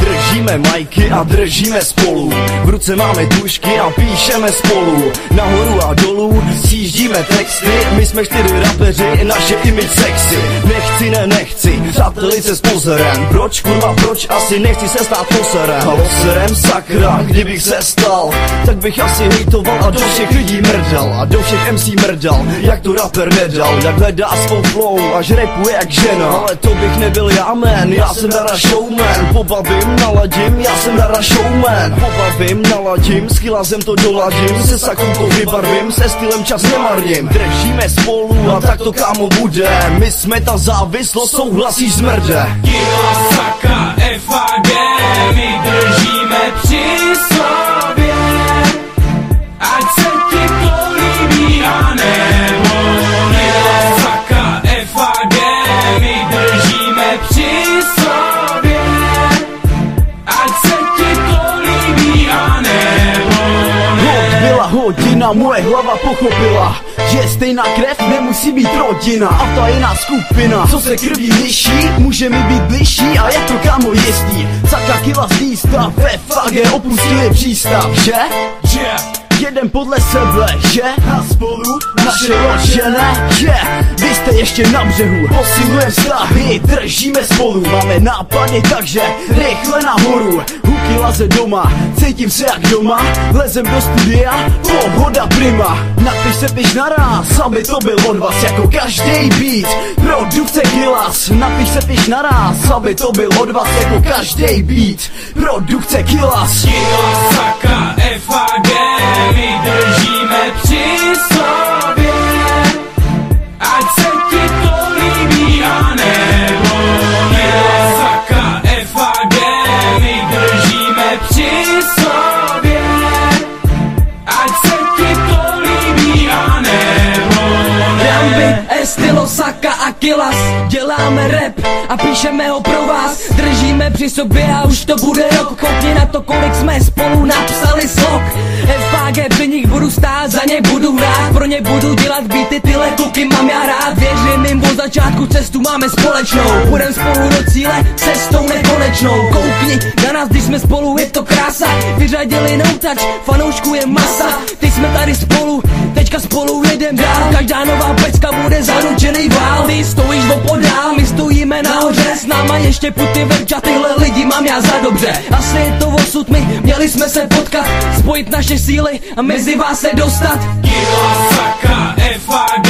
Držíme majky a držíme spolu. V ruce máme tušky a píšeme spolu. Nahoru a dolů sjíždíme texty. My jsme čtyři rapeři, naše image sexy. Nechci, ne, nechci, přátelice s pozorem Proč, kurva, proč? Asi nechci se stát poserem. Loserem sakra, kdybych se stal Tak bych asi hejtoval a do všech lidí mrdal. A do všech MC mrdal, jak to rapper nedal. Jak hledá svou flow, až rapuje jak žena. Ale to bych nebyl já, man, já jsem Dara Showman. Pobavím, naladím, já jsem Dara Showman. Pobavím, naladím, s kilazem to doladím. Se sakou vybarvím, se stylem čas nemarním. Držíme spolu a tak to kámo bude. My jsme ta závislost, souhlasíš s mrde Kila, saka, FAG My držíme při sobě. Ať se ti to líbí a nebo ne Kila, saka, FAG My držíme při sobě. Ať se ti to líbí a nebo Hod byla hodina, moje hlava pochopila Že stejná krev nemusí být rodina A ta jiná skupina, co se krví liší Může mi být bližší a je to kámo jistý Saka kila z místa, ve fage opustili přístav, že? Yeah Jeden podle sebe, že? A spolu naše rožené, že? Jste ještě na břehu, posilujeme vztahy, držíme spolu. Máme nápady, takže rychle nahoru. Huky laze doma, cítím se jak doma. Lezem do studia, pohoda prima. Napiš se piš naraz, aby to byl od vás jako každý beat. Produkce Kilas, napiš se piš naraz, aby to byl od vás jako každý beat. Produkce Kilas Kila, rap a píšeme ho pro vás. Držíme při sobě a už to bude rok. Koukni na to, kolik jsme spolu napsali slok. FAG, při nich budu stát, za ně budu hrát. Pro ně budu dělat beaty, tyhle kluky mám já rád. Věřím jim od začátku, cestu máme společnou. Budem spolu do cíle, cestou nekonečnou. Koukni na nás, když jsme spolu, je to krása. Vyřadili no touch, fanoušků je masa. Teď jsme tady spolu, teďka spolu jedem dál. Každá nová pecka bude zaručený vál. Ty stojíš opodál, my stojíme nahoře. S náma ještě puty verča, tyhle lidi mám já za dobře. Asi je to osud, my měli jsme se potkat. Spojit naše síly a mezi vás se dostat. Kila, saka, FAG